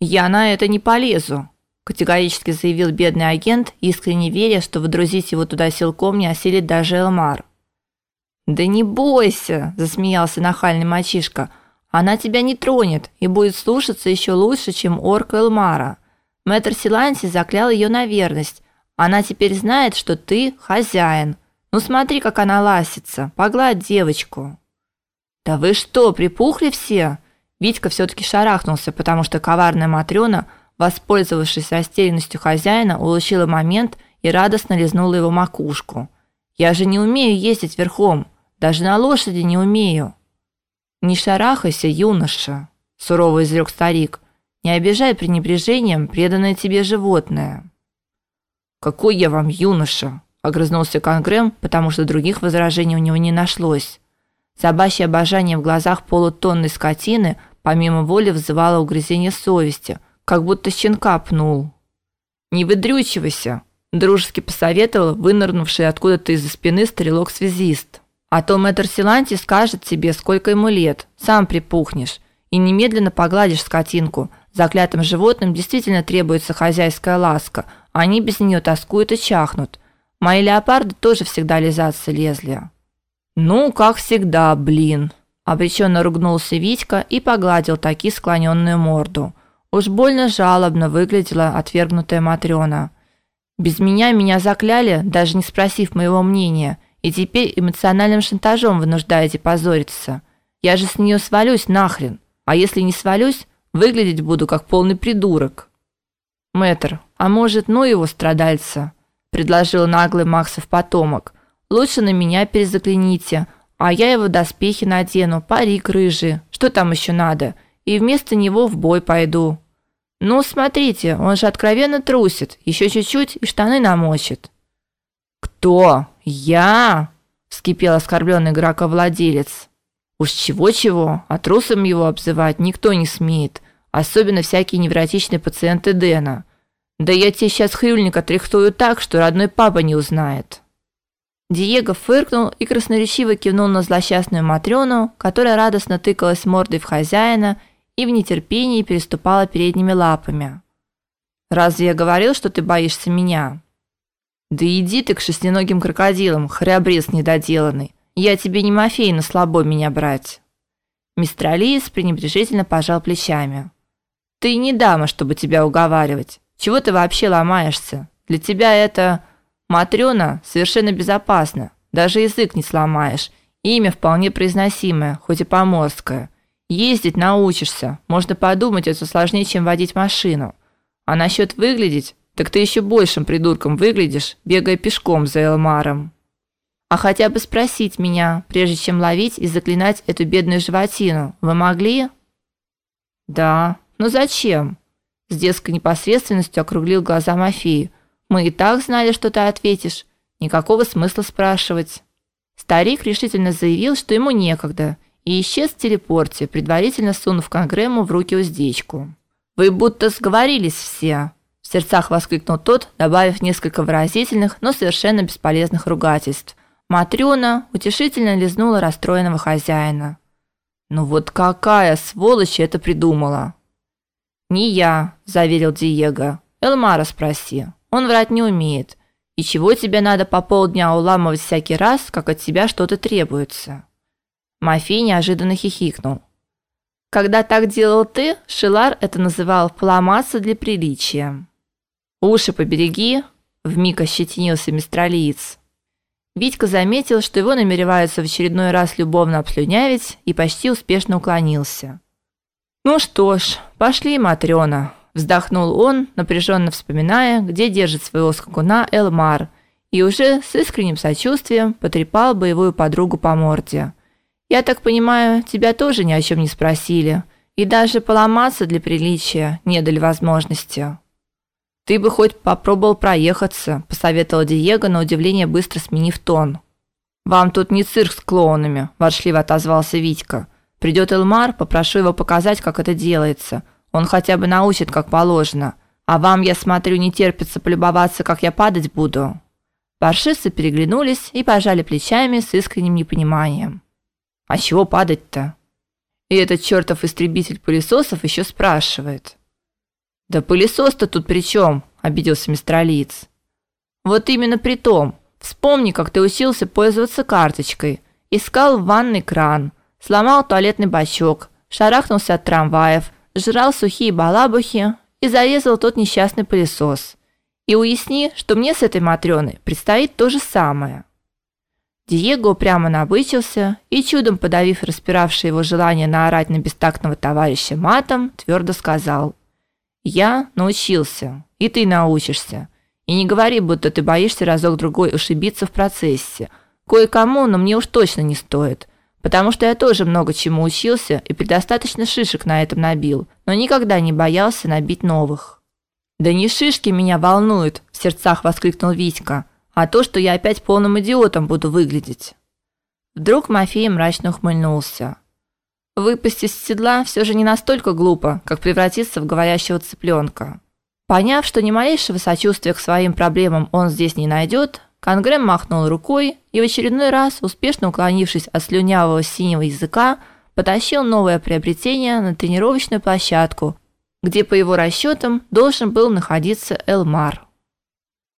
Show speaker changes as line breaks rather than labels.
Я на это не полезу, категорически заявил бедный агент, искренне веря, что выдрузить его туда силком не осилит даже Элмар. Да не бойся, засмеялся нахальный мальчишка. Она тебя не тронет и будет слушаться еще лучше, чем орк Элмара. Мэтр Силанси заклял ее на верность. Она теперь знает, что ты хозяин. Ну смотри, как она ласится. Погладь девочку. Да вы что, припухли все? Витька все таки шарахнулся, потому что коварная матрёна, воспользовавшись растерянностью хозяина, улучила момент и радостно лизнула его макушку. Я же не умею ездить верхом, даже на лошади не умею. Не шарахайся, юноша, сурово изрек старик. Не обижай пренебрежением преданное тебе животное. Какой я вам юноша, огрызнулся Конгрэм, потому что других возражений у него не нашлось. Собачье обожание в глазах полутонной скотины помимо воли вызывало угрызение совести, как будто щенка пнул. Не выдрючивайся, дружески посоветовал вынырнувший откуда-то из-за спины стрелок-связист. А то мэтр Силанти скажет тебе, сколько ему лет, сам припухнешь и немедленно погладишь скотинку. Заклятым животным действительно требуется хозяйская ласка, они без нее тоскуют и чахнут. Мои леопарды тоже всегда лизаться лезли. Ну, как всегда, блин. Обреченно ругнулся Витька и погладил таки склоненную морду. Уж больно жалобно выглядела отвергнутая матрёна. Без меня меня закляли, даже не спросив моего мнения, и теперь эмоциональным шантажом вынуждаете позориться. Я же с нее свалюсь нахрен. А если не свалюсь, выглядеть буду как полный придурок. Мэтр, а может, ну его страдальца, предложил наглый Максов потомок. Лучше на меня перезакляните, а я его доспехи надену, парик рыжий, что там еще надо, и вместо него в бой пойду. Ну, смотрите, он же откровенно трусит, еще чуть-чуть и штаны намочит. Кто? Я? вскипел оскорбленный граковладелец. Уж чего-чего, а трусом его обзывать никто не смеет, особенно всякие невротичные пациенты Дэна. Да я тебе сейчас хрюльника тряхтую так, что родной папа не узнает. Диего фыркнул и красноречиво кивнул на злосчастную матрёну, которая радостно тыкалась мордой в хозяина и в нетерпении переступала передними лапами. Разве я говорил, что ты боишься меня? Да иди ты к шестиногим крокодилам, храбрец недоделанный. Я тебе не мафей на слабо меня брать. Мистер Алиес пренебрежительно пожал плечами. Ты не дама, чтобы тебя уговаривать. Чего ты вообще ломаешься? Для тебя это Матрёна совершенно безопасно, даже язык не сломаешь. Имя вполне произносимое, хоть и поморское. Ездить научишься. Можно подумать, это сложнее, чем водить машину. А насчет выглядеть, так ты еще большим придурком выглядишь, бегая пешком за Элмаром. А хотя бы спросить меня, прежде чем ловить и заклинать эту бедную животину, вы могли? Да. Но зачем? С детской непосредственностью округлил глаза Мафии. Мы и так знали, что ты ответишь. Никакого смысла спрашивать. Старик решительно заявил, что ему некогда, и исчез в телепорте, предварительно сунув Конгрэму в руки уздечку. Вы будто сговорились все, в сердцах воскликнул тот, добавив несколько выразительных, но совершенно бесполезных ругательств. Матрёна утешительно лизнула расстроенного хозяина. Ну вот какая сволочь это придумала. Не я, заверил Диего. Элмара спроси. Он врать не умеет. И чего тебе надо по полдня уламывать всякий раз, как от тебя что-то требуется? Мафей неожиданно хихикнул. Когда так делал ты, Шилар это называл поломаться для приличия. Уши побереги, вмиг ощетинился мистралиец. Витька заметил, что его намереваются в очередной раз любовно обслюнявить, и почти успешно уклонился. Ну что ж, пошли, Матрёна. Вздохнул он, напряженно вспоминая, где держит своего скакуна Элмар, и уже с искренним сочувствием потрепал боевую подругу по морде. Я так понимаю, тебя тоже ни о чем не спросили, и даже поломаться для приличия не дали возможности. Ты бы хоть попробовал проехаться, посоветовал Диего, на удивление быстро сменив тон. Вам тут не цирк с клоунами, ворчливо отозвался Витька. Придет Элмар, попрошу его показать, как это делается. Он хотя бы научит, как положено. А вам, я смотрю, не терпится полюбоваться, как я падать буду. Паршицы переглянулись и пожали плечами с искренним непониманием. А чего падать-то? И этот чертов истребитель пылесосов еще спрашивает. Да пылесос-то тут при чем? обиделся мистер Алиц. Вот именно при том. Вспомни, как ты учился пользоваться карточкой. Искал в ванной кран, сломал туалетный бачок, шарахнулся от трамваев, жрал сухие балабухи и зарезал тот несчастный пылесос. И уясни, что мне с этой матрёной предстоит то же самое. Диего прямо набычился и чудом подавив распиравшее его желание наорать на бестактного товарища матом, твердо сказал: "Я научился, и ты научишься. И не говори, будто ты боишься разок другой ошибиться в процессе. Кое-кому, но мне уж точно не стоит, потому что я тоже много чему учился и предостаточно шишек на этом набил, но никогда не боялся набить новых". Да не шишки меня волнуют, в сердцах воскликнул Витька а то, что я опять полным идиотом буду выглядеть. Вдруг Мафей мрачно ухмыльнулся. Выпасть из седла все же не настолько глупо, как превратиться в говорящего цыпленка. Поняв, что ни малейшего сочувствия к своим проблемам он здесь не найдет, Конгрэм махнул рукой и в очередной раз, успешно уклонившись от слюнявого синего языка, потащил новое приобретение на тренировочную площадку, где по его расчетам должен был находиться Элмар.